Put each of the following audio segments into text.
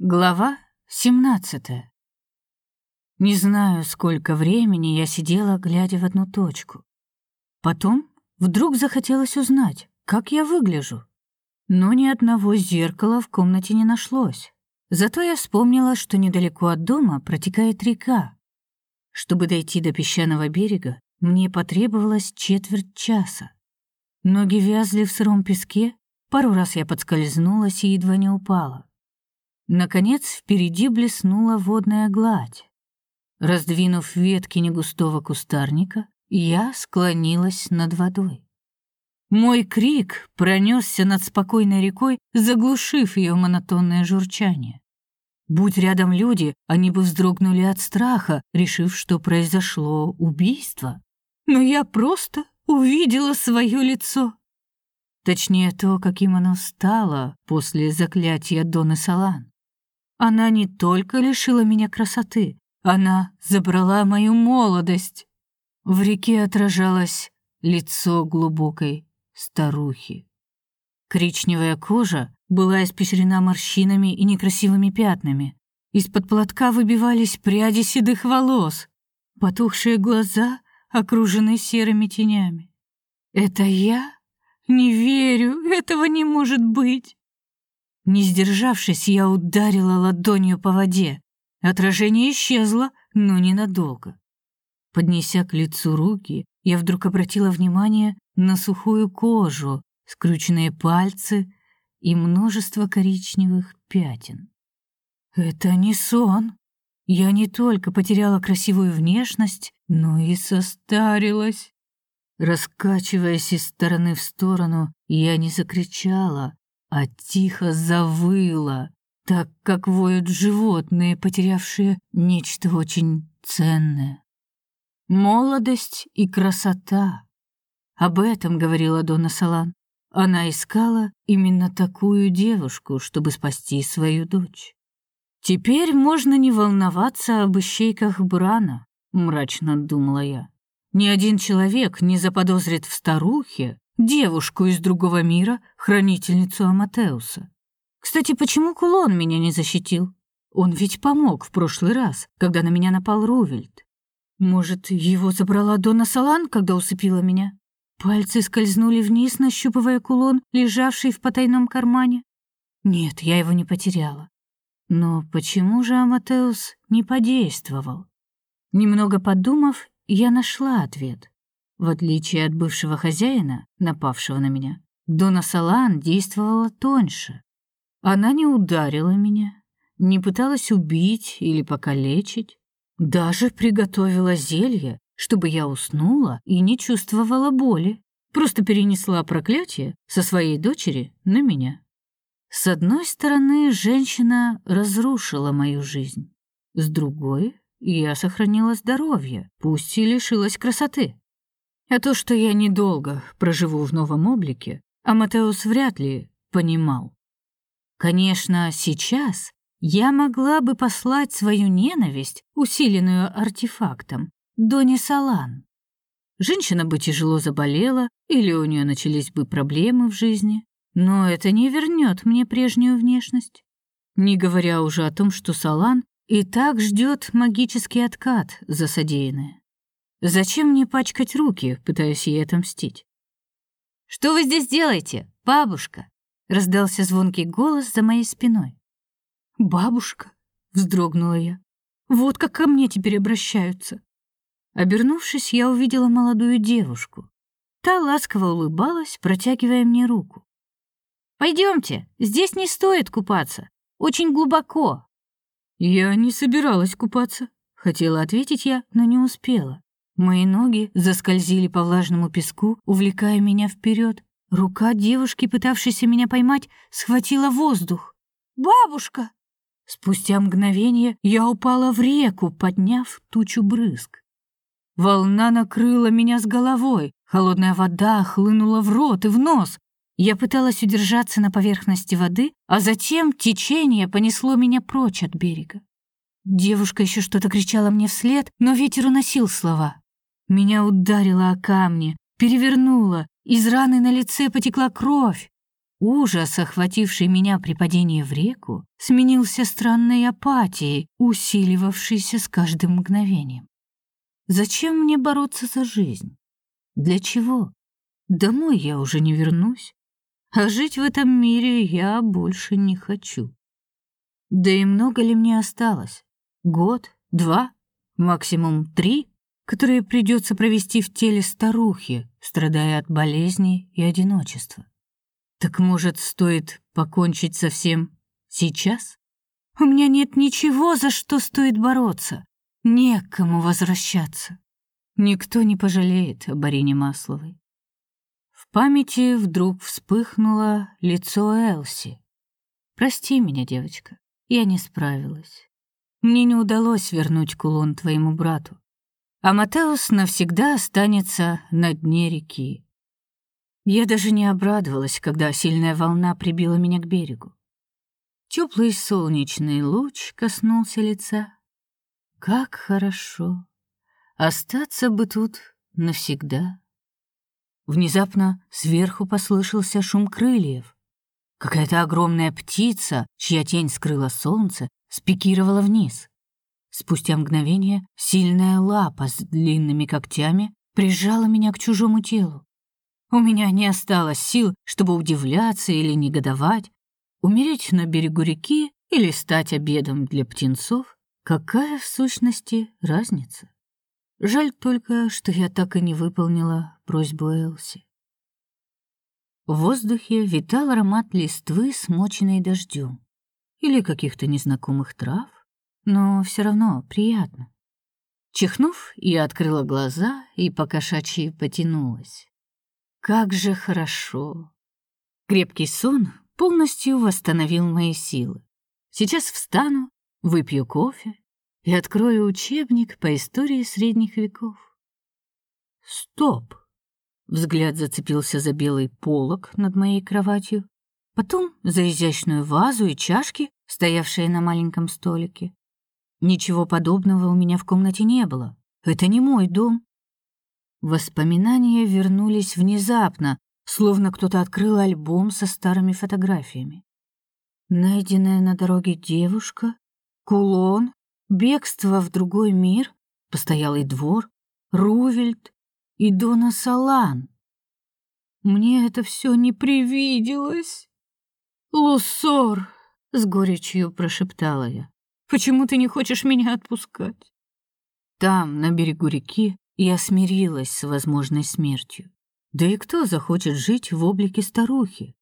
Глава 17. Не знаю, сколько времени я сидела, глядя в одну точку. Потом вдруг захотелось узнать, как я выгляжу. Но ни одного зеркала в комнате не нашлось. Зато я вспомнила, что недалеко от дома протекает река. Чтобы дойти до песчаного берега, мне потребовалось четверть часа. Ноги вязли в сыром песке, пару раз я подскользнулась и едва не упала. Наконец, впереди блеснула водная гладь. Раздвинув ветки негустого кустарника, я склонилась над водой. Мой крик пронесся над спокойной рекой, заглушив ее монотонное журчание. Будь рядом люди, они бы вздрогнули от страха, решив, что произошло убийство. Но я просто увидела свое лицо. Точнее, то, каким оно стало после заклятия Доны Салан. Она не только лишила меня красоты, она забрала мою молодость. В реке отражалось лицо глубокой старухи. Коричневая кожа была испещрена морщинами и некрасивыми пятнами. Из-под платка выбивались пряди седых волос, потухшие глаза, окруженные серыми тенями. «Это я? Не верю, этого не может быть!» Не сдержавшись, я ударила ладонью по воде. Отражение исчезло, но ненадолго. Поднеся к лицу руки, я вдруг обратила внимание на сухую кожу, скрюченные пальцы и множество коричневых пятен. Это не сон. Я не только потеряла красивую внешность, но и состарилась. Раскачиваясь из стороны в сторону, я не закричала, а тихо завыла, так как воют животные, потерявшие нечто очень ценное. Молодость и красота. Об этом говорила Дона Салан. Она искала именно такую девушку, чтобы спасти свою дочь. Теперь можно не волноваться об ищейках Брана, мрачно думала я. Ни один человек не заподозрит в старухе девушку из другого мира, хранительницу Аматеуса. Кстати, почему кулон меня не защитил? Он ведь помог в прошлый раз, когда на меня напал Рувельд. Может, его забрала Дона Салан, когда усыпила меня? Пальцы скользнули вниз, нащупывая кулон, лежавший в потайном кармане. Нет, я его не потеряла. Но почему же Аматеус не подействовал? Немного подумав, я нашла ответ. В отличие от бывшего хозяина, напавшего на меня, Дона Салан действовала тоньше. Она не ударила меня, не пыталась убить или покалечить, даже приготовила зелье, чтобы я уснула и не чувствовала боли, просто перенесла проклятие со своей дочери на меня. С одной стороны, женщина разрушила мою жизнь, с другой я сохранила здоровье, пусть и лишилась красоты. А то, что я недолго проживу в новом облике, Аматеус вряд ли понимал. Конечно, сейчас я могла бы послать свою ненависть, усиленную артефактом, Доне Салан. Женщина бы тяжело заболела, или у нее начались бы проблемы в жизни, но это не вернет мне прежнюю внешность. Не говоря уже о том, что Салан и так ждет магический откат за содеянное. Зачем мне пачкать руки, пытаясь ей отомстить? «Что вы здесь делаете, бабушка?» — раздался звонкий голос за моей спиной. «Бабушка?» — вздрогнула я. «Вот как ко мне теперь обращаются». Обернувшись, я увидела молодую девушку. Та ласково улыбалась, протягивая мне руку. Пойдемте, здесь не стоит купаться, очень глубоко». «Я не собиралась купаться», — хотела ответить я, но не успела. Мои ноги заскользили по влажному песку, увлекая меня вперед. Рука девушки, пытавшейся меня поймать, схватила воздух. «Бабушка!» Спустя мгновение я упала в реку, подняв тучу брызг. Волна накрыла меня с головой, холодная вода хлынула в рот и в нос. Я пыталась удержаться на поверхности воды, а затем течение понесло меня прочь от берега. Девушка еще что-то кричала мне вслед, но ветер уносил слова. Меня ударило о камни, перевернуло, из раны на лице потекла кровь. Ужас, охвативший меня при падении в реку, сменился странной апатией, усиливавшейся с каждым мгновением. Зачем мне бороться за жизнь? Для чего? Домой я уже не вернусь, а жить в этом мире я больше не хочу. Да и много ли мне осталось? Год, два, максимум три, которые придется провести в теле старухи, страдая от болезней и одиночества. Так может, стоит покончить со всем сейчас? У меня нет ничего, за что стоит бороться. Не к кому возвращаться. Никто не пожалеет об Арине Масловой. В памяти вдруг вспыхнуло лицо Элси. «Прости меня, девочка, я не справилась. Мне не удалось вернуть кулон твоему брату. А Матеус навсегда останется на дне реки. Я даже не обрадовалась, когда сильная волна прибила меня к берегу. Теплый солнечный луч коснулся лица. Как хорошо. Остаться бы тут навсегда. Внезапно сверху послышался шум крыльев. Какая-то огромная птица, чья тень скрыла солнце, спикировала вниз. Спустя мгновение сильная лапа с длинными когтями прижала меня к чужому телу. У меня не осталось сил, чтобы удивляться или негодовать, умереть на берегу реки или стать обедом для птенцов. Какая в сущности разница? Жаль только, что я так и не выполнила просьбу Элси. В воздухе витал аромат листвы, смоченной дождем, или каких-то незнакомых трав, но все равно приятно. Чихнув, я открыла глаза и покошачьи потянулась. Как же хорошо. Крепкий сон полностью восстановил мои силы. Сейчас встану, выпью кофе и открою учебник по истории средних веков. Стоп. Взгляд зацепился за белый полог над моей кроватью, потом за изящную вазу и чашки, стоявшие на маленьком столике. Ничего подобного у меня в комнате не было. Это не мой дом. Воспоминания вернулись внезапно, словно кто-то открыл альбом со старыми фотографиями. Найденная на дороге девушка, кулон, бегство в другой мир, постоялый двор, Рувельт и Дона Салан. Мне это все не привиделось. Лусор, с горечью прошептала я. Почему ты не хочешь меня отпускать? Там, на берегу реки, я смирилась с возможной смертью. Да и кто захочет жить в облике старухи?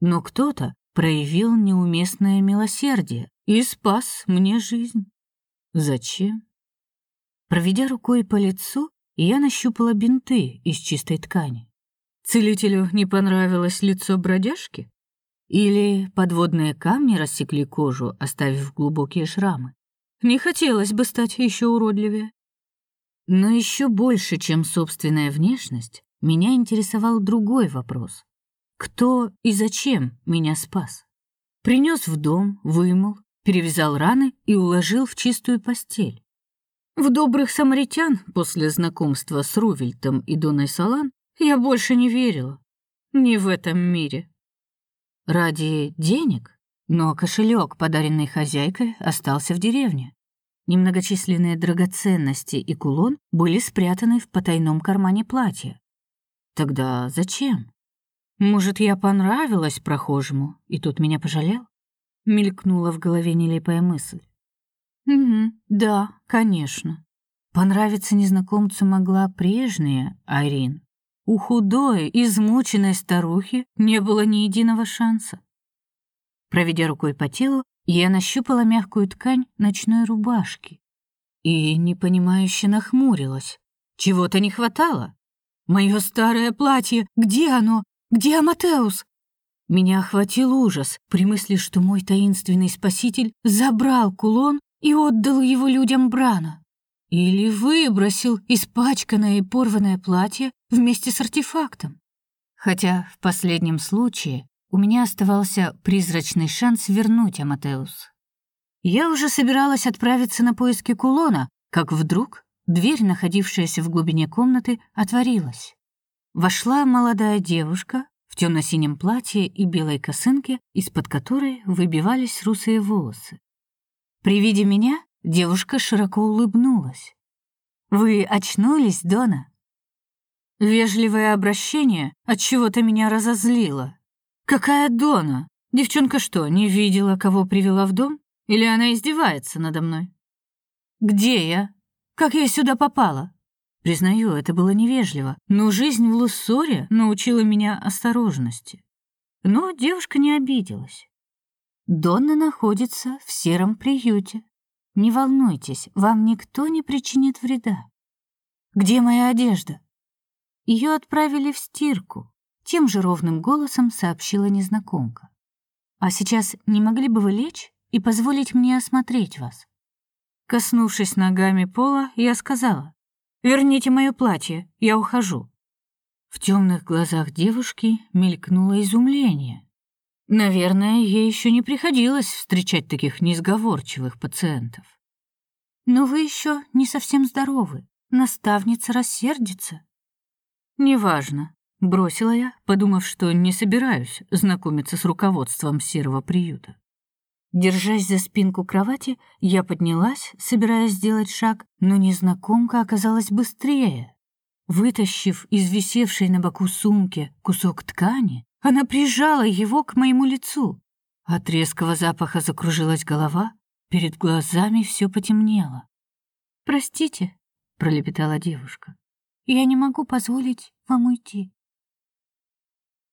Но кто-то проявил неуместное милосердие и спас мне жизнь. Зачем? Проведя рукой по лицу, я нащупала бинты из чистой ткани. Целителю не понравилось лицо бродяжки? Или подводные камни рассекли кожу, оставив глубокие шрамы? Не хотелось бы стать еще уродливее. Но еще больше, чем собственная внешность, меня интересовал другой вопрос. Кто и зачем меня спас? Принес в дом, вымыл, перевязал раны и уложил в чистую постель. В добрых самаритян после знакомства с Рувельтом и Доной Салан я больше не верила. Не в этом мире. Ради денег? Но кошелек, подаренный хозяйкой, остался в деревне. Немногочисленные драгоценности и кулон были спрятаны в потайном кармане платья. Тогда зачем? Может, я понравилась прохожему, и тут меня пожалел? Мелькнула в голове нелепая мысль. Угу, да, конечно. Понравиться незнакомцу могла прежняя Айрин. У худой, измученной старухи не было ни единого шанса. Проведя рукой по телу, я нащупала мягкую ткань ночной рубашки и непонимающе нахмурилась. Чего-то не хватало. Мое старое платье, где оно? Где Аматеус? Меня охватил ужас при мысли, что мой таинственный спаситель забрал кулон и отдал его людям Брана. Или выбросил испачканное и порванное платье вместе с артефактом. Хотя в последнем случае у меня оставался призрачный шанс вернуть Аматеус. Я уже собиралась отправиться на поиски кулона, как вдруг дверь, находившаяся в глубине комнаты, отворилась. Вошла молодая девушка в в темно-синем платье и белой косынке, из-под которой выбивались русые волосы. При виде меня девушка широко улыбнулась. «Вы очнулись, Дона?» Вежливое обращение от чего-то меня разозлило. Какая Дона? Девчонка что, не видела, кого привела в дом? Или она издевается надо мной? Где я? Как я сюда попала? Признаю, это было невежливо, но жизнь в Луссоре научила меня осторожности. Но девушка не обиделась. Донна находится в сером приюте. Не волнуйтесь, вам никто не причинит вреда. Где моя одежда? Ее отправили в стирку, тем же ровным голосом сообщила незнакомка. А сейчас не могли бы вы лечь и позволить мне осмотреть вас? Коснувшись ногами пола, я сказала: "Верните мое платье, я ухожу". В темных глазах девушки мелькнуло изумление. Наверное, ей еще не приходилось встречать таких несговорчивых пациентов. Но вы еще не совсем здоровы. Наставница рассердится. Неважно, бросила я, подумав, что не собираюсь знакомиться с руководством серого приюта. Держась за спинку кровати, я поднялась, собираясь сделать шаг, но незнакомка оказалась быстрее. Вытащив из висевшей на боку сумки кусок ткани, она прижала его к моему лицу. От резкого запаха закружилась голова, перед глазами все потемнело. «Простите», — пролепетала девушка. Я не могу позволить вам уйти.